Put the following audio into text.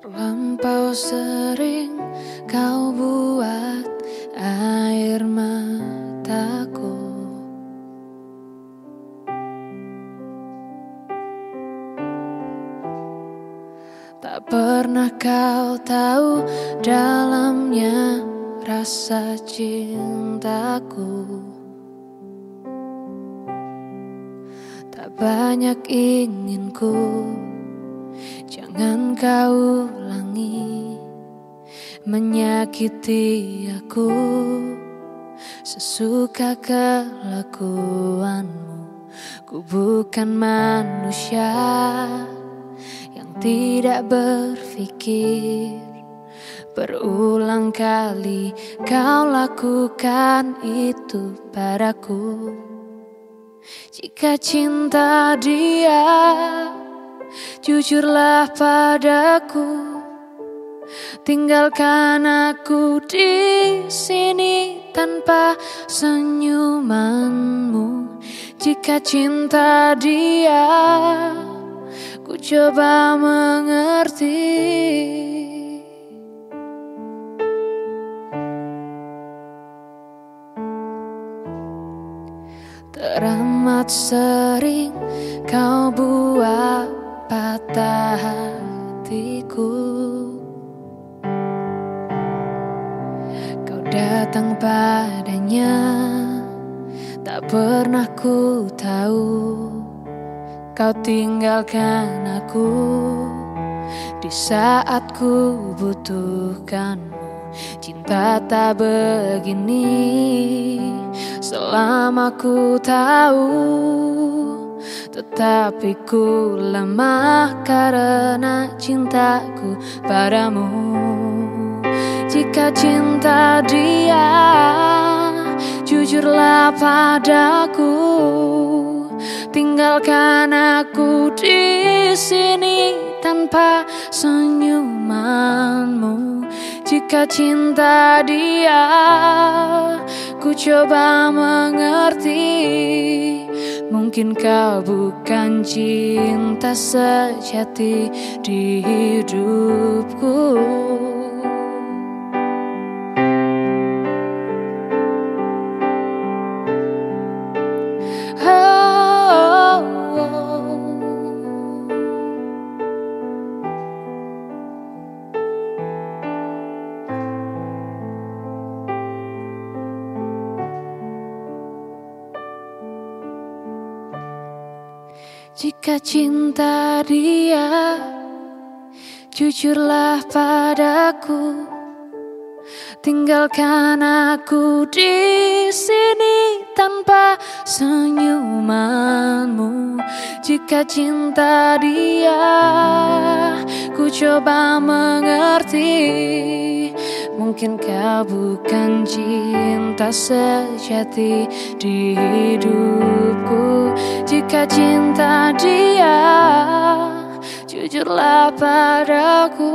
Terlampau sering kau buat air mataku. Tak pernah kau tahu dalamnya rasa cintaku. Tak banyak inginku Jangan kau ulangi Menyakiti aku. Sesuka kelakuanmu Ku bukan manusia Yang tidak berpikir. Berulang kali kau lakukan itu padaku. Jika cinta dia Jujurlah padaku, tinggalkan aku di sini tanpa senyumanmu. Jika cinta dia, ku coba mengerti. Teramat sering kau buat patah hatiku. Kau datang padanya Tak pernah ku tahu. Kau tinggalkan aku Di saat ku butuhkanmu. Cinta tak begini Selama ku tahu tetapi ku lemah karena cintaku padamu. Jika cinta dia Jujurlah padaku. Tinggalkan aku di sini tanpa senyumanmu. Jika cinta dia Ku coba mengerti Mungkin kau bukan cinta sejati di hidupku Jika cinta dia, jujurlah padaku. Tinggalkan aku di sini tanpa senyumanmu. Jika cinta dia, ku coba mengerti. Mungkin kau bukan cinta sejati di hidupku. Jika cinta dia Jujurlah padaku